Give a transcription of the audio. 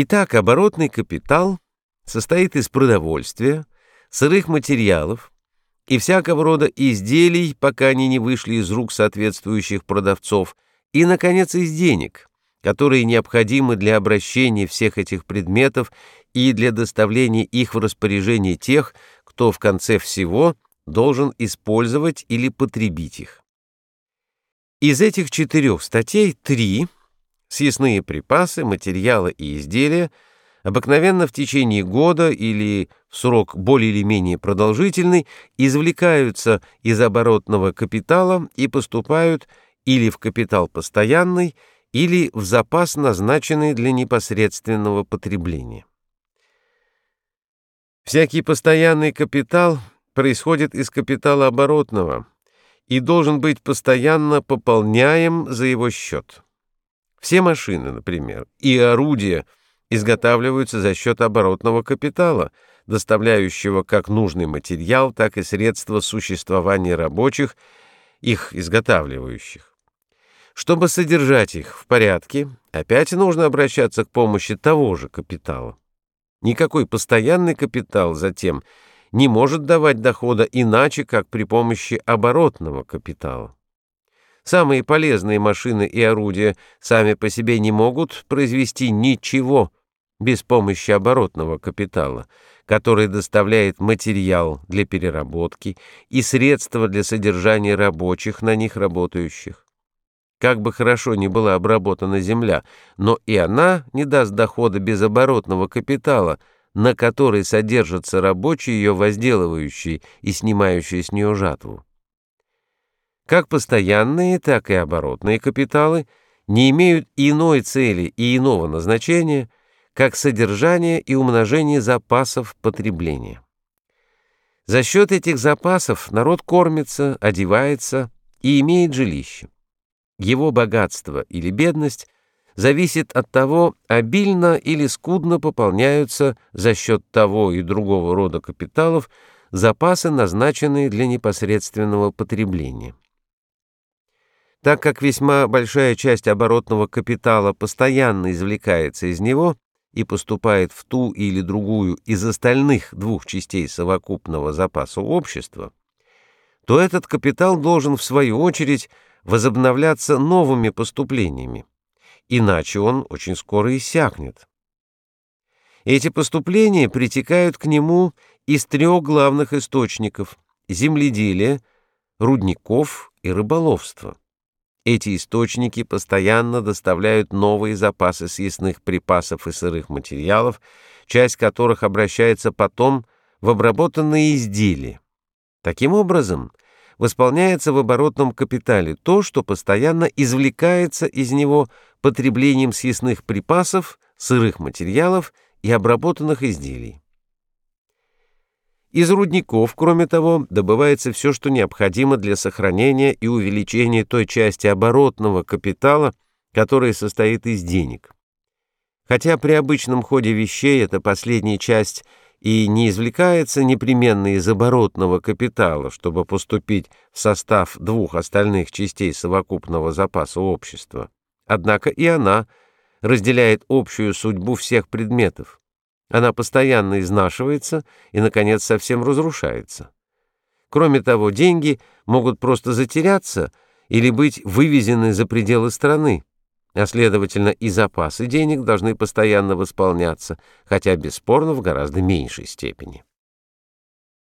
Итак, оборотный капитал состоит из продовольствия, сырых материалов и всякого рода изделий, пока они не вышли из рук соответствующих продавцов, и, наконец, из денег, которые необходимы для обращения всех этих предметов и для доставления их в распоряжение тех, кто в конце всего должен использовать или потребить их. Из этих четырех статей три — съестные припасы, материалы и изделия — обыкновенно в течение года или в срок более или менее продолжительный извлекаются из оборотного капитала и поступают или в капитал постоянный, или в запас, назначенный для непосредственного потребления. Всякий постоянный капитал происходит из капитала оборотного и должен быть постоянно пополняем за его счет. Все машины, например, и орудия – изготавливаются за счет оборотного капитала, доставляющего как нужный материал, так и средства существования рабочих, их изготавливающих. Чтобы содержать их в порядке, опять нужно обращаться к помощи того же капитала. Никакой постоянный капитал затем не может давать дохода иначе, как при помощи оборотного капитала. Самые полезные машины и орудия сами по себе не могут произвести ничего, без помощи оборотного капитала, который доставляет материал для переработки и средства для содержания рабочих на них работающих. Как бы хорошо ни была обработана земля, но и она не даст дохода без оборотного капитала, на который содержатся рабочие ее возделывающие и снимающие с нее жатву. Как постоянные, так и оборотные капиталы не имеют иной цели и иного назначения – как содержание и умножение запасов потребления. За счет этих запасов народ кормится, одевается и имеет жилище. Его богатство или бедность зависит от того, обильно или скудно пополняются за счет того и другого рода капиталов запасы, назначенные для непосредственного потребления. Так как весьма большая часть оборотного капитала постоянно извлекается из него, и поступает в ту или другую из остальных двух частей совокупного запаса общества, то этот капитал должен, в свою очередь, возобновляться новыми поступлениями, иначе он очень скоро иссякнет. Эти поступления притекают к нему из трех главных источников – земледелия, рудников и рыболовства. Эти источники постоянно доставляют новые запасы съестных припасов и сырых материалов, часть которых обращается потом в обработанные изделия. Таким образом, восполняется в оборотном капитале то, что постоянно извлекается из него потреблением съестных припасов, сырых материалов и обработанных изделий. Из рудников, кроме того, добывается все, что необходимо для сохранения и увеличения той части оборотного капитала, которая состоит из денег. Хотя при обычном ходе вещей эта последняя часть и не извлекается непременно из оборотного капитала, чтобы поступить в состав двух остальных частей совокупного запаса общества. Однако и она разделяет общую судьбу всех предметов. Она постоянно изнашивается и, наконец, совсем разрушается. Кроме того, деньги могут просто затеряться или быть вывезены за пределы страны, а, следовательно, и запасы денег должны постоянно восполняться, хотя, бесспорно, в гораздо меньшей степени.